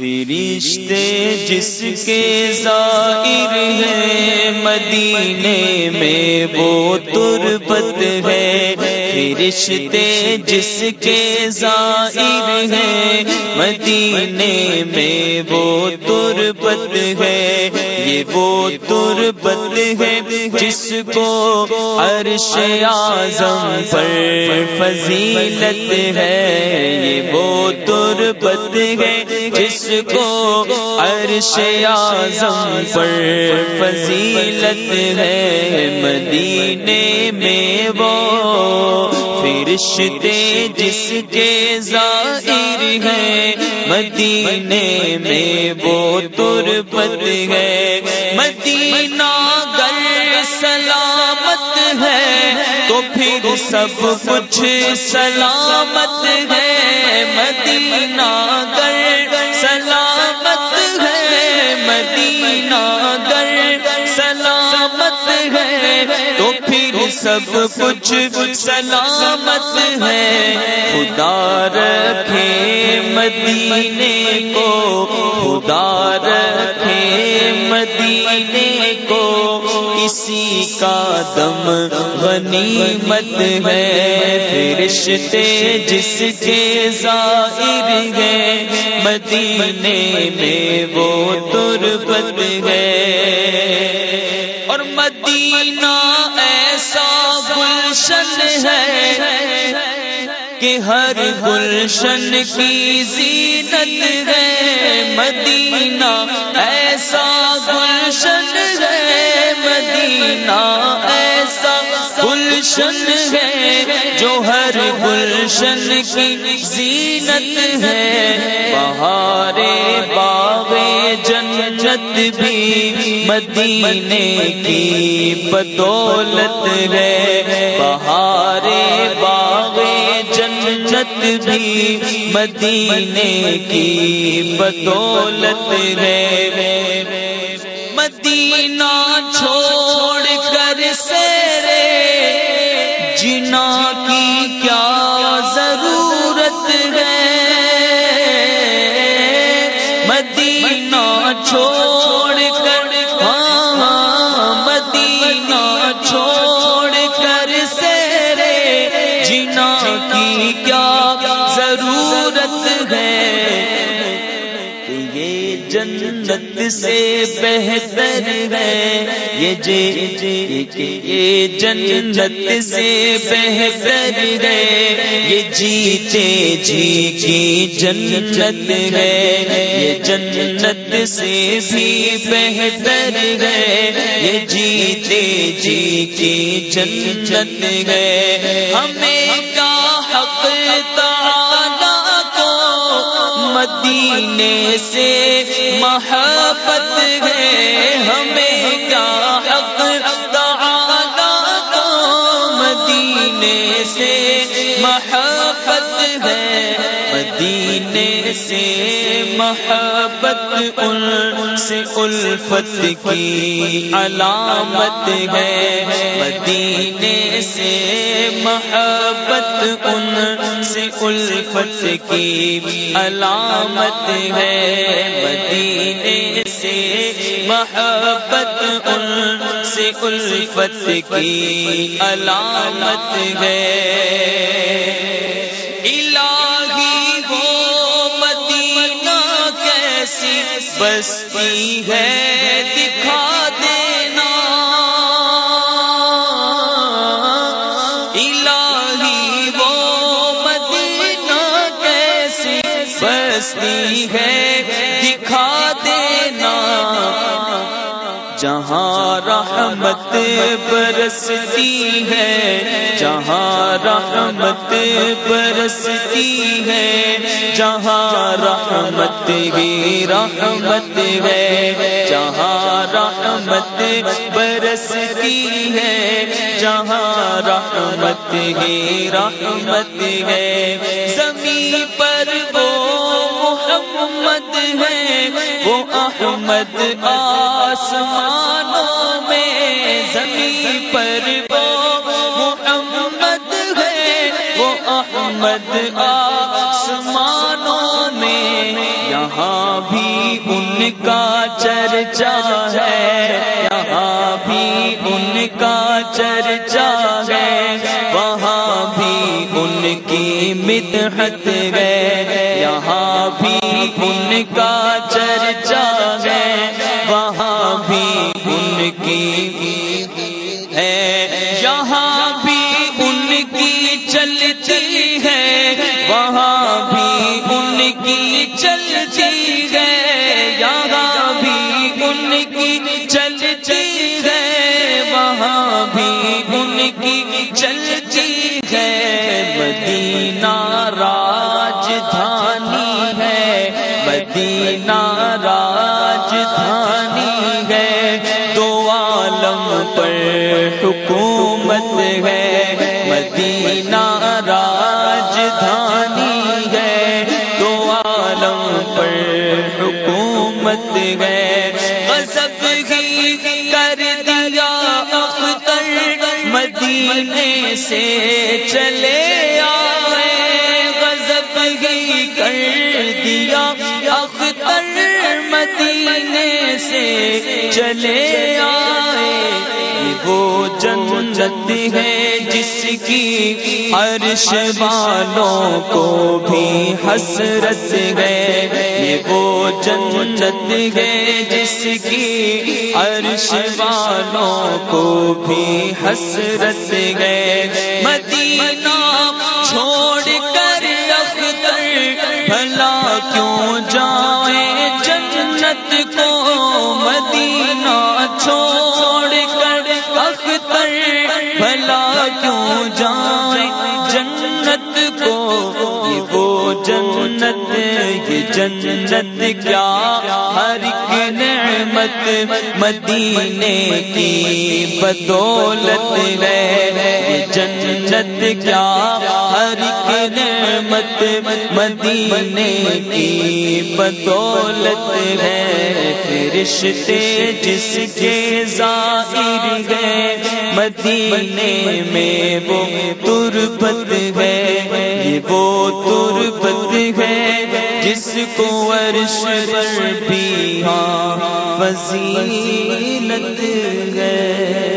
فرشتے جس کے ظاہر ہے مدینے میں وہ تربت ہے۔ فرشتے جس کے ظاہر ہے مدینے میں وہ تربت ہے۔ یہ وہ تربت ہے جس کو عرش اعظم پر فضیلت ہے۔ یہ وہ تربت ہے جس کو عرش اعظم پر فضیلت ہے۔ مدینے میں وہ فرشتے جس کے ظاہر ہے مدینے میں وہ تربت ہے۔ مدینہ گر سلامت ہے، تو پھر سب کچھ سلامت ہے۔ مدینہ گر سب کچھ سلامت ہے۔ خدا رکھے مدینے کو۔ خدا رکھے مدینے کو۔ اسی کا دم غنیمت ہے۔ فرشتے جس کے ظاہر ہے مدینے میں وہ تربت ہے۔ اور مدینہ کہ ہر گلشن کی زینت ہے مدینہ، ایسا گلشن ہے مدینہ، ایسا گلشن ہے جو ہر گلشن کی زینت ہے۔ بہارے باغ جنت بھی مدینے کی بدولت ہے۔ بہارے باغ جنت بھی مدینے کی بدولت ہے۔ مدینہ چھوڑ کر سیرے جنا جنت سے بہتر ہے۔ یہ جی یہ جنت سے بہتر ہے۔ یہ جیتے جی کی جنت ہے۔ یہ جنت سے بھی بہتر ہے۔ یہ جیتے جی کی جنت ہے۔ ہمیں کا حق تعالی کو مدینے سے محبت ہے ہمیں کیا حق تعالی کو مدینے سے؟ محبت ہے مدینے سے محبت ان سے الفت کی علامت ہے۔ مدینے سے محبت ان سے الفت کی علامت ہے۔ مدینے سے محبت ان سے الفت کی علامت ہے۔ بستی ہے۔ جہاں رحمت برستی ہے، جہاں رحمت برستی ہے، جہاں رحمت ہی رحمت ہے، جہاں رحمت برستی ہے، جہاں رحمت ہی رحمت ہے۔ زمین پر وہ محمد ہے وہ احمد آسمانوں میں زمین پر وہ محمد ہے وہ احمد آسمانوں میں یہاں بھی ان کا چرچا ہے یہاں بھی ان کا چرچا ہے وہاں بھی ان کی مدحت ہے ان کا چرچا ہے، وہاں بھی ان کی ہے۔ یہاں بھی ان کی چلتی ہے، وہاں بھی ان کی چلتی ہے۔ مدینہ راجدھانی ہے، دو عالم پر حکومت ہے۔ مدینہ راجدھانی ہے، دو عالم پر حکومت ہے۔ غضب ہی کر دیا اختر، مدینے سے چلے آئے چلے آئے وہ جنت ہے جس کی عرش والوں کو بھی حسرت ہے۔ یہ وہ جنت ہے جس کی عرش والوں کو بھی حسرت ہے۔ مدینہ جنت کو جنت، یہ جنت کیا؟ ہر ایک نعمت مدینے کی بدولت ہے جنت کیا؟ ہر ایک نعمت مدینے کی بدولت ہے فرشتے جس کے ظاہر گئے مدینے میں وہ تربت ہے وہ تربت کو عرش پر بھی ہاں فضیلت ہے